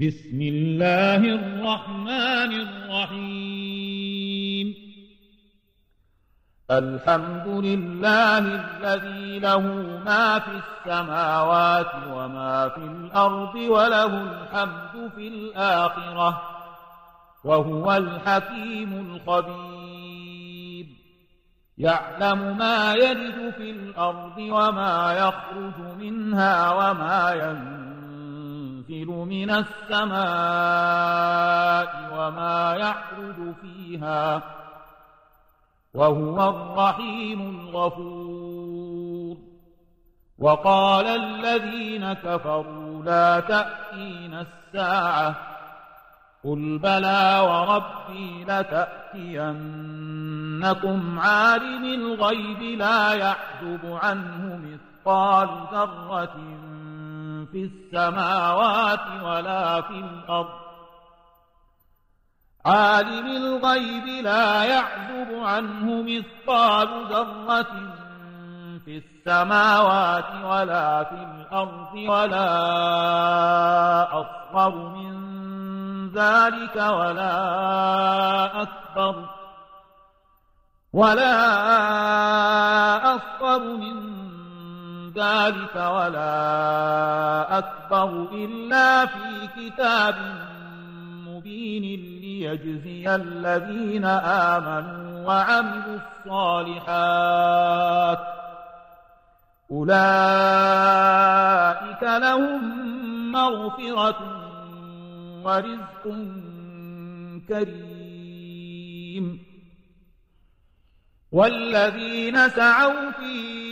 بسم الله الرحمن الرحيم. الحمد لله الذي له ما في السماوات وما في الأرض وله الحمد في الآخرة وهو الحكيم الخبير. يعلم ما يلد في الأرض وما يخرج منها وما ينزل من السماء وما يعرج فيها وهو الرحيم الغفور. وقال الذين كفروا لا تأتين الساعة قل بلى وربي لتأتينكم عالم الغيب لا يعزب عنه مثقال ذرة في السماوات ولا في الأرض. عالم الغيب لا يعزب عنه مثقال ذرة في السماوات ولا في الأرض ولا أصغر من ذلك ولا أكبر. ولا أصغر من ذلك ولا أكبر إلا في كتاب مبين ليجزي الذين آمنوا وعملوا الصالحات أولئك لهم مغفرة ورزق كريم والذين سعوا في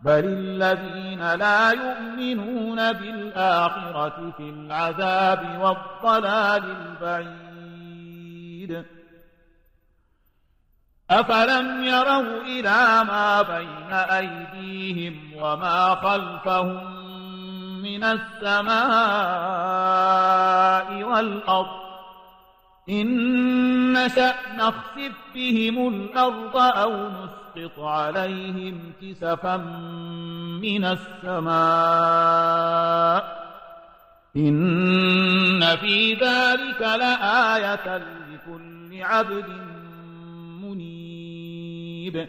بل الذين لا يؤمنون بالآخرة في العذاب والضلال البعيد أفلم يروا إلى ما بين أيديهم وما خلفهم من السماء والأرض إن نشأ نخسف بهم الأرض أو نسقط عليهم كسفا من السماء إن في ذلك لآية لكل عبد منيب.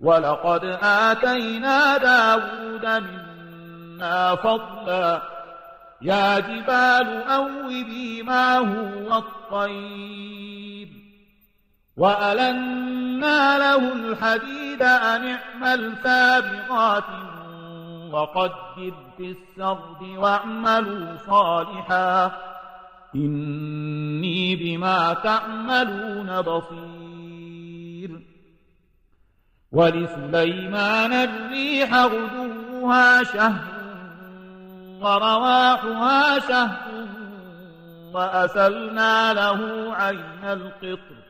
ولقد آتينا داود منا فضلا. يا جبال أوبي معه والطير وألنا له الحديد أن اعمل سابغات وقدر في السرد واعملوا صالحا. إني بما تعملون بصير. ولسليمان الريح غدوها شهر ورواحها شهر وأسلنا له عين القطر.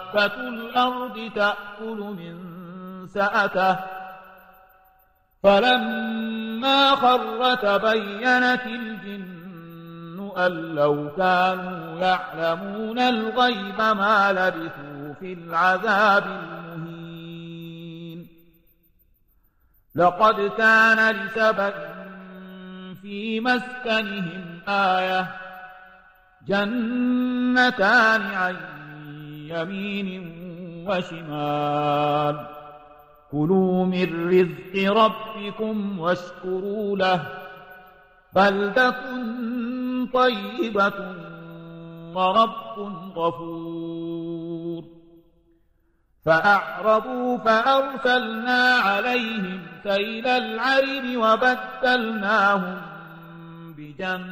دابة الأرض تأكل من سأته. فلما خر تبينت الجن أن لو كانوا يعلمون الغيب ما لبثوا في العذاب المهين. لقد كان لسبأ في مسكنهم آية جنتان عن يمين وشمال. كلوا من رزق ربكم واشكروا له. بلدة طيبة ورب غفور. فأعرضوا فأرسلنا عليهم سيل العرم وبدلناهم بجنتيهم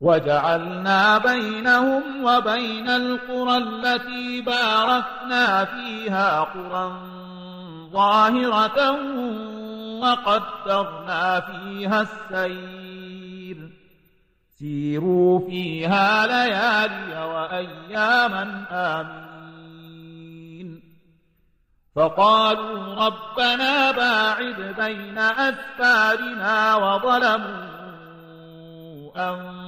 وجعلنا بينهم وبين القرى التي باركنا فيها قرى ظاهرة وقدرنا فيها السير. سيروا فيها ليالي وأياما آمين فقالوا ربنا باعد بين أسفارنا وظلموا أنفسهم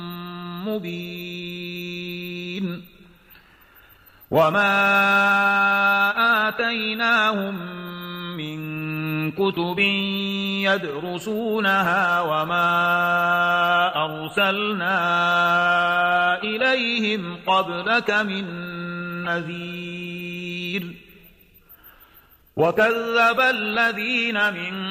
وما آتيناهم من كتب يدرسونها وما أرسلنا إليهم قبلك من نذير. وكذب الذين من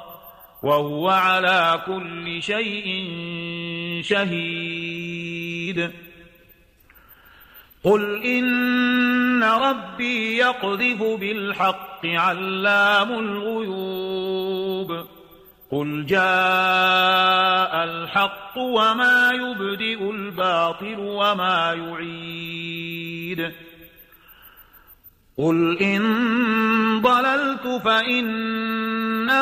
وهو على كل شيء شهيد. قل إن ربي يقذف بالحق علام الغيوب. قل جاء الحق وما يبدئ الباطل وما يعيد. قل إن ضللت فإنما